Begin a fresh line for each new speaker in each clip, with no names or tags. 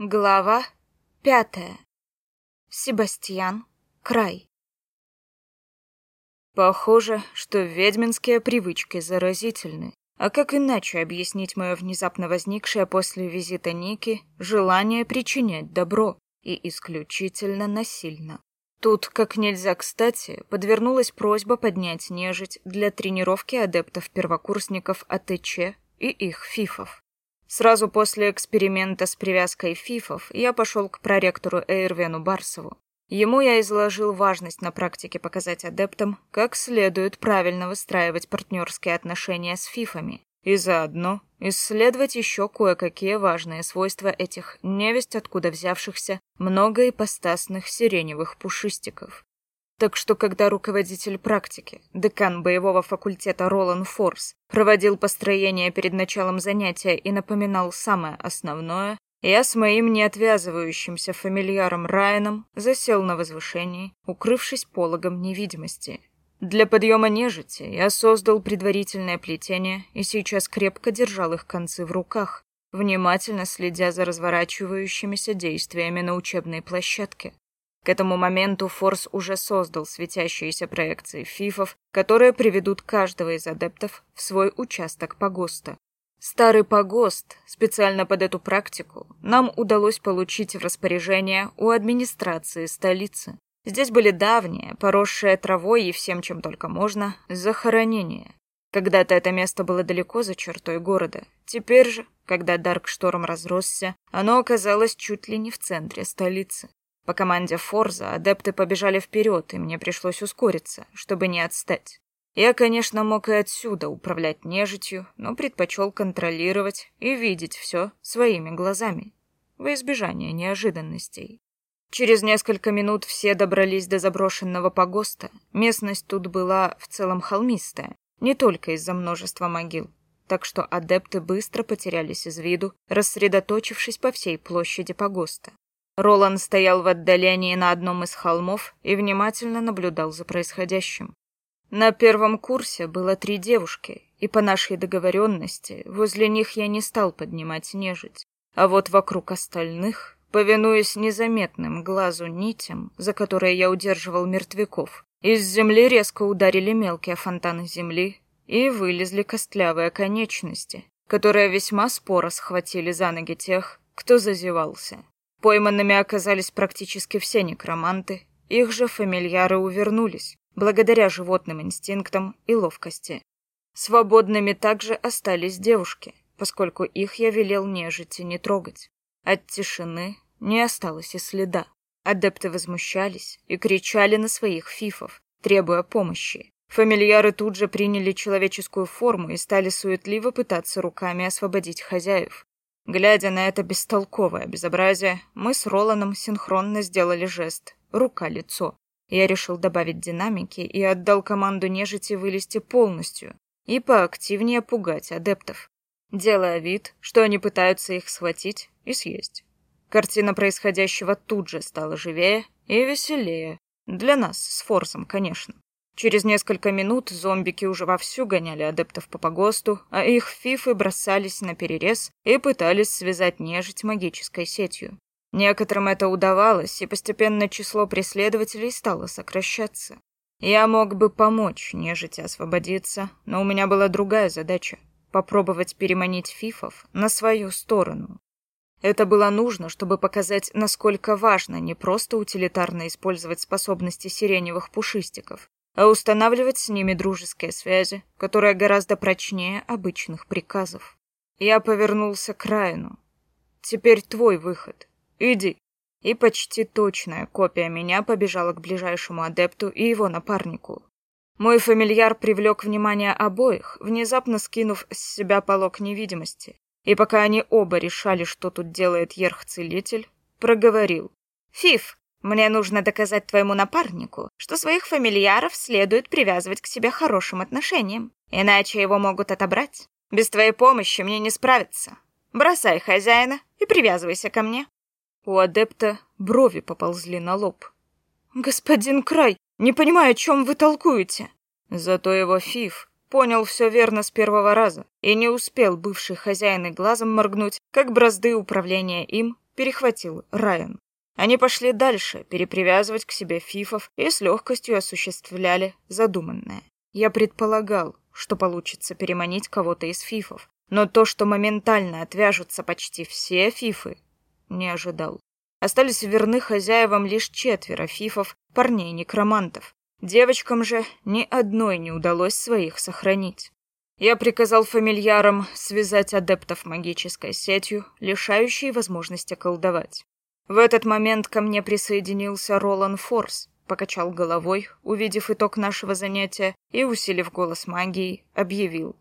Глава пятая. Себастьян Край. Похоже, что ведьминские привычки заразительны. А как иначе объяснить мое внезапно возникшее после визита Ники желание причинять добро и исключительно насильно? Тут, как нельзя кстати, подвернулась просьба поднять нежить для тренировки адептов-первокурсников АТЧ и их фифов. Сразу после эксперимента с привязкой фифов я пошел к проректору Эйрвену Барсову. Ему я изложил важность на практике показать адептам, как следует правильно выстраивать партнерские отношения с фифами, и заодно исследовать еще кое-какие важные свойства этих невесть откуда взявшихся многоипостасных сиреневых пушистиков. Так что, когда руководитель практики, декан боевого факультета Ролан Форс, проводил построение перед началом занятия и напоминал самое основное, я с моим неотвязывающимся фамильяром Райаном засел на возвышении, укрывшись пологом невидимости. Для подъема нежити я создал предварительное плетение и сейчас крепко держал их концы в руках, внимательно следя за разворачивающимися действиями на учебной площадке. К этому моменту Форс уже создал светящиеся проекции фифов, которые приведут каждого из адептов в свой участок погоста. Старый погост, специально под эту практику, нам удалось получить в распоряжение у администрации столицы. Здесь были давние, поросшие травой и всем, чем только можно, захоронения. Когда-то это место было далеко за чертой города. Теперь же, когда Даркшторм разросся, оно оказалось чуть ли не в центре столицы. По команде Форза адепты побежали вперед, и мне пришлось ускориться, чтобы не отстать. Я, конечно, мог и отсюда управлять нежитью, но предпочел контролировать и видеть все своими глазами, во избежание неожиданностей. Через несколько минут все добрались до заброшенного погоста. Местность тут была в целом холмистая, не только из-за множества могил, так что адепты быстро потерялись из виду, рассредоточившись по всей площади погоста. Роланд стоял в отдалении на одном из холмов и внимательно наблюдал за происходящим. На первом курсе было три девушки, и по нашей договоренности возле них я не стал поднимать нежить. А вот вокруг остальных, повинуясь незаметным глазу нитям, за которые я удерживал мертвяков, из земли резко ударили мелкие фонтаны земли и вылезли костлявые конечности, которые весьма споро схватили за ноги тех, кто зазевался. Пойманными оказались практически все некроманты, их же фамильяры увернулись, благодаря животным инстинктам и ловкости. Свободными также остались девушки, поскольку их я велел нежити не трогать. От тишины не осталось и следа. Адепты возмущались и кричали на своих фифов, требуя помощи. Фамильяры тут же приняли человеческую форму и стали суетливо пытаться руками освободить хозяев. Глядя на это бестолковое безобразие, мы с Роланом синхронно сделали жест «рука-лицо». Я решил добавить динамики и отдал команду нежити вылезти полностью и поактивнее пугать адептов, делая вид, что они пытаются их схватить и съесть. Картина происходящего тут же стала живее и веселее. Для нас, с Форсом, конечно. Через несколько минут зомбики уже вовсю гоняли адептов по погосту, а их фифы бросались на перерез и пытались связать нежить магической сетью. Некоторым это удавалось, и постепенно число преследователей стало сокращаться. Я мог бы помочь нежити освободиться, но у меня была другая задача — попробовать переманить фифов на свою сторону. Это было нужно, чтобы показать, насколько важно не просто утилитарно использовать способности сиреневых пушистиков, а устанавливать с ними дружеские связи, которые гораздо прочнее обычных приказов. Я повернулся к Райану. «Теперь твой выход. Иди». И почти точная копия меня побежала к ближайшему адепту и его напарнику. Мой фамильяр привлек внимание обоих, внезапно скинув с себя полог невидимости. И пока они оба решали, что тут делает ерх-целитель, проговорил. «Фиф, мне нужно доказать твоему напарнику, что своих фамильяров следует привязывать к себе хорошим отношением, иначе его могут отобрать. Без твоей помощи мне не справиться. Бросай хозяина и привязывайся ко мне». У адепта брови поползли на лоб. «Господин Край, не понимаю, о чем вы толкуете». Зато его фиф понял все верно с первого раза и не успел бывший хозяин и глазом моргнуть, как бразды управления им перехватил Райан. Они пошли дальше, перепривязывать к себе фифов и с легкостью осуществляли задуманное. Я предполагал, что получится переманить кого-то из фифов, но то, что моментально отвяжутся почти все фифы, не ожидал. Остались верны хозяевам лишь четверо фифов, парней-некромантов. Девочкам же ни одной не удалось своих сохранить. Я приказал фамильярам связать адептов магической сетью, лишающей возможности колдовать. В этот момент ко мне присоединился Ролан Форс, покачал головой, увидев итог нашего занятия, и, усилив голос магией, объявил.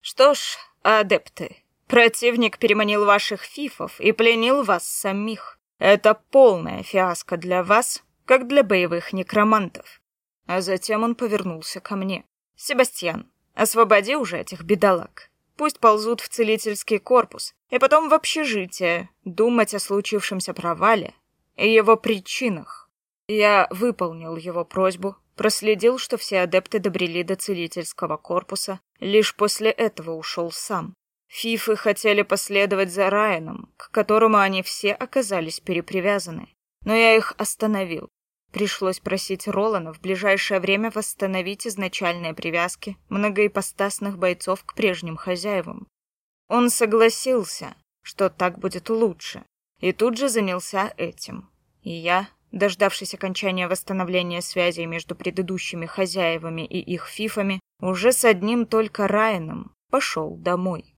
«Что ж, адепты, противник переманил ваших фифов и пленил вас самих. Это полная фиаско для вас, как для боевых некромантов». А затем он повернулся ко мне. «Себастьян, освободи уже этих бедолаг». Пусть ползут в целительский корпус, и потом в общежитие, думать о случившемся провале и его причинах. Я выполнил его просьбу, проследил, что все адепты добрели до целительского корпуса, лишь после этого ушел сам. Фифы хотели последовать за Райаном, к которому они все оказались перепривязаны, но я их остановил. Пришлось просить Ролана в ближайшее время восстановить изначальные привязки многоипостасных бойцов к прежним хозяевам. Он согласился, что так будет лучше, и тут же занялся этим. И я, дождавшись окончания восстановления связей между предыдущими хозяевами и их фифами, уже с одним только Райаном пошел домой.